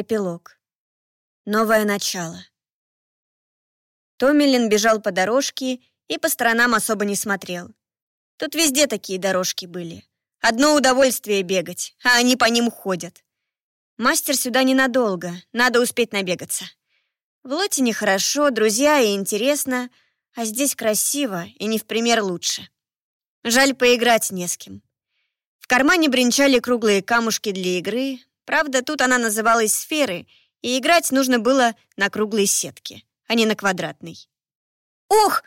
Эпилог. Новое начало. Томилин бежал по дорожке и по сторонам особо не смотрел. Тут везде такие дорожки были. Одно удовольствие бегать, а они по ним ходят. Мастер сюда ненадолго, надо успеть набегаться. В Лотине хорошо, друзья и интересно, а здесь красиво и не в пример лучше. Жаль, поиграть не с кем. В кармане бренчали круглые камушки для игры, правда, тут она называлась сферы, и играть нужно было на круглой сетке, а не на квадратной. «Ох!»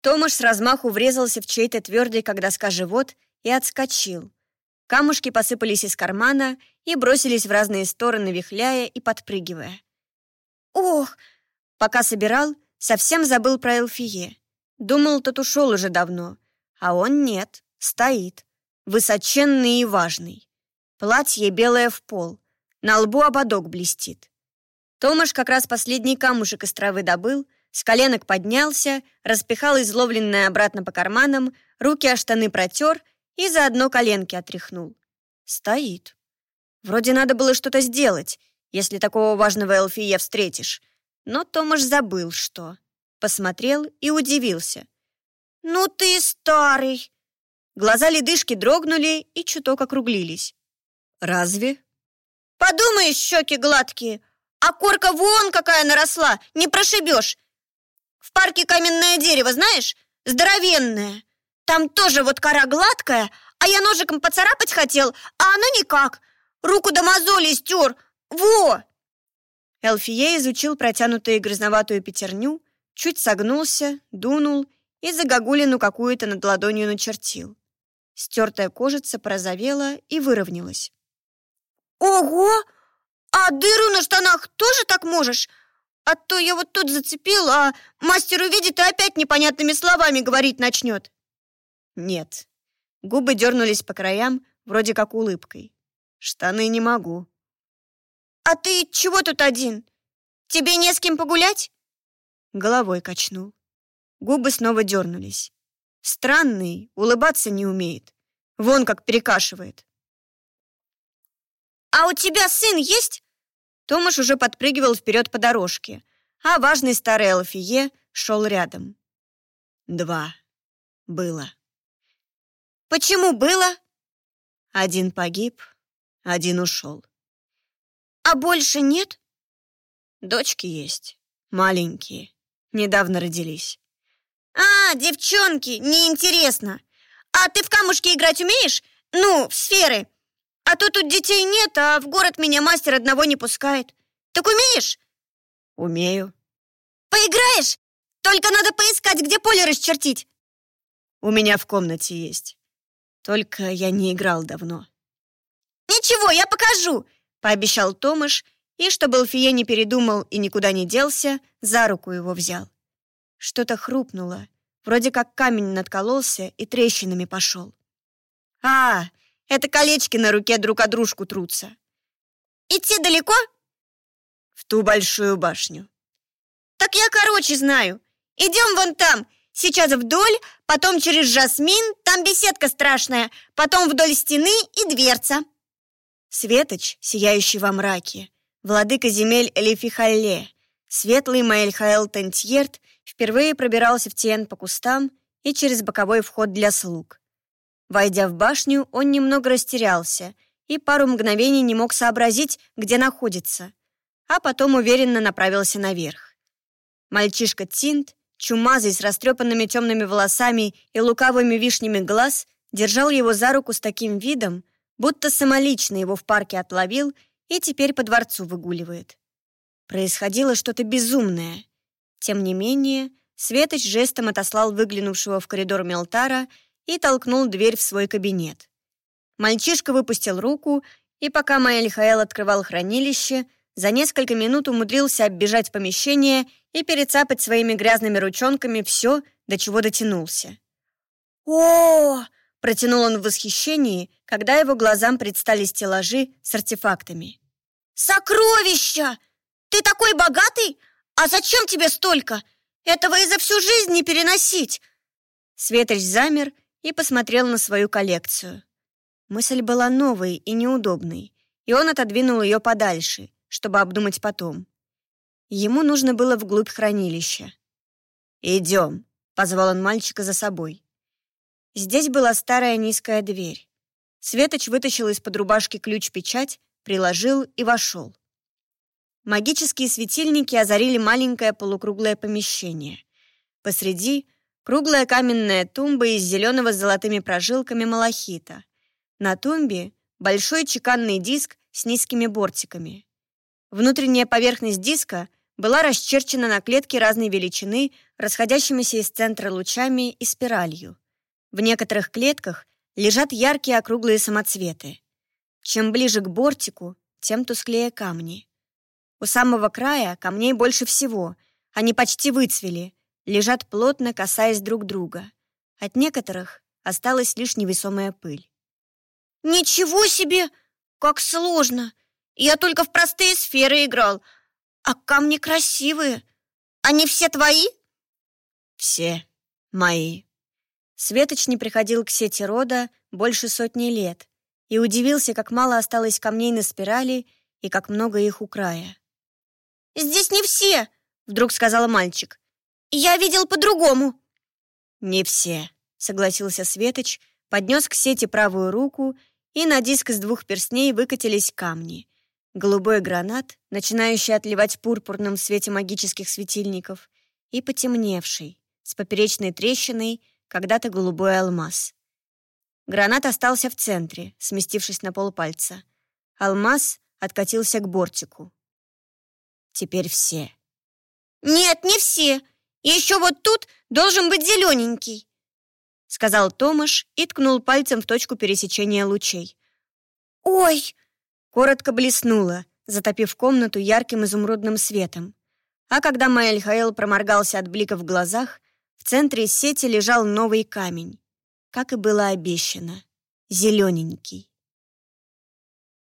Томаш с размаху врезался в чей-то твердый, когда доска живот, и отскочил. Камушки посыпались из кармана и бросились в разные стороны, вихляя и подпрыгивая. «Ох!» Пока собирал, совсем забыл про Элфие. Думал, тот ушел уже давно. А он нет, стоит. Высоченный и важный. Платье белое в пол. На лбу ободок блестит. Томаш как раз последний камушек из травы добыл, с коленок поднялся, распихал изловленное обратно по карманам, руки о штаны протер и заодно коленки отряхнул. Стоит. Вроде надо было что-то сделать, если такого важного Элфия встретишь. Но Томаш забыл, что. Посмотрел и удивился. «Ну ты старый!» Глаза ледышки дрогнули и чуток округлились. «Разве?» «Подумаешь, щеки гладкие, а корка вон какая наросла, не прошибешь. В парке каменное дерево, знаешь, здоровенное. Там тоже вот кора гладкая, а я ножиком поцарапать хотел, а оно никак. Руку до мозоли стер. Во!» Элфие изучил протянутую грязноватую пятерню, чуть согнулся, дунул и загогулину какую-то над ладонью начертил. Стертая кожица порозовела и выровнялась. «Ого! А дыру на штанах тоже так можешь? А то я вот тут зацепил, а мастер увидит и опять непонятными словами говорить начнет». «Нет». Губы дернулись по краям, вроде как улыбкой. «Штаны не могу». «А ты чего тут один? Тебе не с кем погулять?» Головой качнул. Губы снова дернулись. Странный, улыбаться не умеет. Вон как перекашивает. «А у тебя сын есть?» Томаш уже подпрыгивал вперед по дорожке, а важный старый Алфие шел рядом. «Два. Было». «Почему было?» Один погиб, один ушел. А больше нет? Дочки есть, маленькие, недавно родились. А, девчонки, неинтересно. А ты в камушки играть умеешь? Ну, в сферы. А то тут детей нет, а в город меня мастер одного не пускает. Так умеешь? Умею. Поиграешь? Только надо поискать, где поле расчертить. У меня в комнате есть. Только я не играл давно. Ничего, я покажу пообещал Томаш, и, чтобы Алфие не передумал и никуда не делся, за руку его взял. Что-то хрупнуло, вроде как камень надкололся и трещинами пошел. «А, это колечки на руке друг о дружку трутся». «Идти далеко?» «В ту большую башню». «Так я короче знаю. Идем вон там, сейчас вдоль, потом через жасмин, там беседка страшная, потом вдоль стены и дверца». Светоч, сияющий во мраке, владыка земель Элифихалле, светлый Маэльхаэл Тентьерт впервые пробирался в Тиен по кустам и через боковой вход для слуг. Войдя в башню, он немного растерялся и пару мгновений не мог сообразить, где находится, а потом уверенно направился наверх. Мальчишка Тинт, чумазый с растрепанными темными волосами и лукавыми вишнями глаз, держал его за руку с таким видом, будто самолично его в парке отловил и теперь по дворцу выгуливает. Происходило что-то безумное. Тем не менее, Светоч жестом отослал выглянувшего в коридор Мелтара и толкнул дверь в свой кабинет. Мальчишка выпустил руку, и пока Маэльхаэл открывал хранилище, за несколько минут умудрился оббежать помещение и перецапать своими грязными ручонками все, до чего дотянулся. «О!» Протянул он в восхищении, когда его глазам предстали стеллажи с артефактами. «Сокровища! Ты такой богатый? А зачем тебе столько? Этого и за всю жизнь не переносить!» Светоч замер и посмотрел на свою коллекцию. Мысль была новой и неудобной, и он отодвинул ее подальше, чтобы обдумать потом. Ему нужно было вглубь хранилища. «Идем», — позвал он мальчика за собой. Здесь была старая низкая дверь. Светоч вытащил из-под рубашки ключ-печать, приложил и вошел. Магические светильники озарили маленькое полукруглое помещение. Посреди — круглая каменная тумба из зеленого с золотыми прожилками малахита. На тумбе — большой чеканный диск с низкими бортиками. Внутренняя поверхность диска была расчерчена на клетке разной величины, расходящимися из центра лучами и спиралью. В некоторых клетках лежат яркие округлые самоцветы. Чем ближе к бортику, тем тусклее камни. У самого края камней больше всего. Они почти выцвели, лежат плотно, касаясь друг друга. От некоторых осталась лишь невесомая пыль. «Ничего себе! Как сложно! Я только в простые сферы играл, а камни красивые. Они все твои?» «Все мои». Светоч не приходил к сети рода больше сотни лет и удивился, как мало осталось камней на спирали и как много их у края. «Здесь не все!» — вдруг сказал мальчик. «Я видел по-другому!» «Не все», — согласился Светоч, поднес к сети правую руку, и на диск из двух перстней выкатились камни. Голубой гранат, начинающий отливать пурпурным в свете магических светильников, и потемневший, с поперечной трещиной, когда-то голубой алмаз. Гранат остался в центре, сместившись на полпальца. Алмаз откатился к бортику. Теперь все. «Нет, не все. Еще вот тут должен быть зелененький», — сказал Томаш и ткнул пальцем в точку пересечения лучей. «Ой!» — коротко блеснуло, затопив комнату ярким изумрудным светом. А когда Маэль проморгался от блика в глазах, в центре сети лежал новый камень, как и было обещано, зелененький.